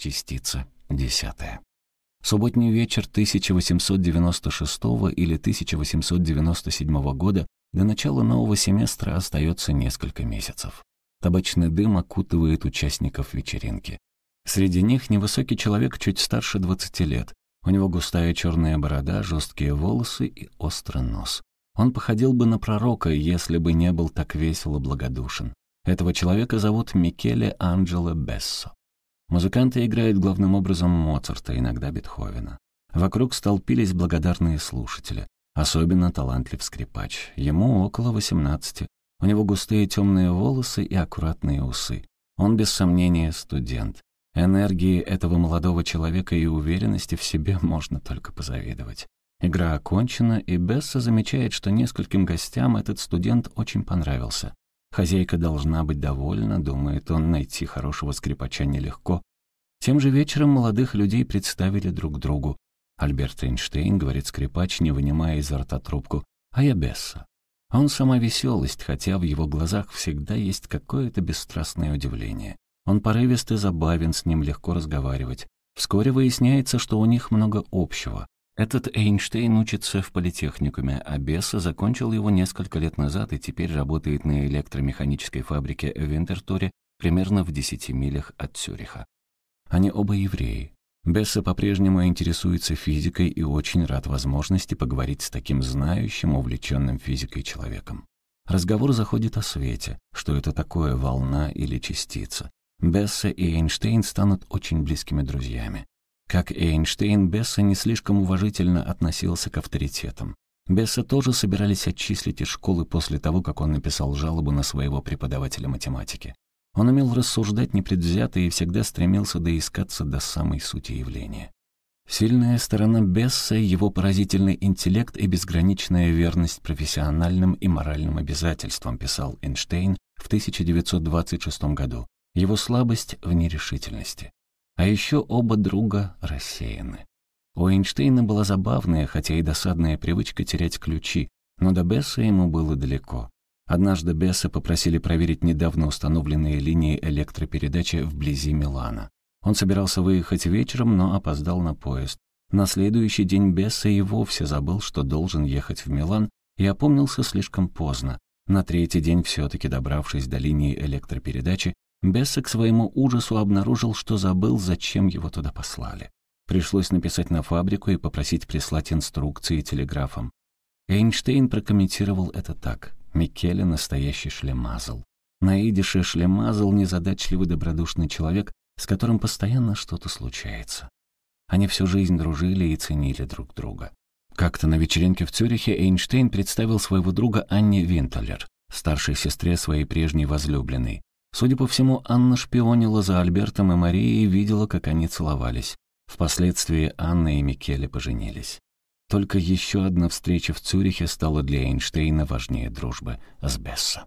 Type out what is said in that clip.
Частица десятая. Субботний вечер 1896 или 1897 года до начала нового семестра остается несколько месяцев. Табачный дым окутывает участников вечеринки. Среди них невысокий человек чуть старше 20 лет. У него густая черная борода, жесткие волосы и острый нос. Он походил бы на пророка, если бы не был так весело благодушен. Этого человека зовут Микеле Анджело Бессо. Музыканты играют главным образом Моцарта, иногда Бетховена. Вокруг столпились благодарные слушатели. Особенно талантлив скрипач. Ему около 18. У него густые темные волосы и аккуратные усы. Он, без сомнения, студент. Энергии этого молодого человека и уверенности в себе можно только позавидовать. Игра окончена, и Бесса замечает, что нескольким гостям этот студент очень понравился. Хозяйка должна быть довольна, думает он, найти хорошего скрипача нелегко. Тем же вечером молодых людей представили друг другу. Альберт Эйнштейн, говорит скрипач, не вынимая изо рта трубку, а я Бесса. Он сама веселость, хотя в его глазах всегда есть какое-то бесстрастное удивление. Он порывист и забавен, с ним легко разговаривать. Вскоре выясняется, что у них много общего. Этот Эйнштейн учится в политехникуме, а Бесса закончил его несколько лет назад и теперь работает на электромеханической фабрике в Винтерторе примерно в 10 милях от Цюриха. Они оба евреи. Бесса по-прежнему интересуется физикой и очень рад возможности поговорить с таким знающим, увлеченным физикой человеком. Разговор заходит о свете, что это такое волна или частица. Бесса и Эйнштейн станут очень близкими друзьями. Как и Эйнштейн, Бесса не слишком уважительно относился к авторитетам. Бесса тоже собирались отчислить из школы после того, как он написал жалобу на своего преподавателя математики. Он умел рассуждать непредвзято и всегда стремился доискаться до самой сути явления. Сильная сторона Бесса — его поразительный интеллект и безграничная верность профессиональным и моральным обязательствам, писал Эйнштейн в 1926 году. Его слабость в нерешительности. А еще оба друга рассеяны. У Эйнштейна была забавная, хотя и досадная привычка терять ключи, но до Бесса ему было далеко. Однажды Бесса попросили проверить недавно установленные линии электропередачи вблизи Милана. Он собирался выехать вечером, но опоздал на поезд. На следующий день Бесса и вовсе забыл, что должен ехать в Милан, и опомнился слишком поздно. На третий день, все-таки добравшись до линии электропередачи, Бесса к своему ужасу обнаружил, что забыл, зачем его туда послали. Пришлось написать на фабрику и попросить прислать инструкции телеграфом. Эйнштейн прокомментировал это так. Микеле — настоящий шлемазл. На идише шлемазл — незадачливый добродушный человек, с которым постоянно что-то случается. Они всю жизнь дружили и ценили друг друга. Как-то на вечеринке в Цюрихе Эйнштейн представил своего друга Анне Винтелер, старшей сестре своей прежней возлюбленной. Судя по всему, Анна шпионила за Альбертом и Марией и видела, как они целовались. Впоследствии Анна и Микеле поженились. Только еще одна встреча в Цюрихе стала для Эйнштейна важнее дружбы с Бесса.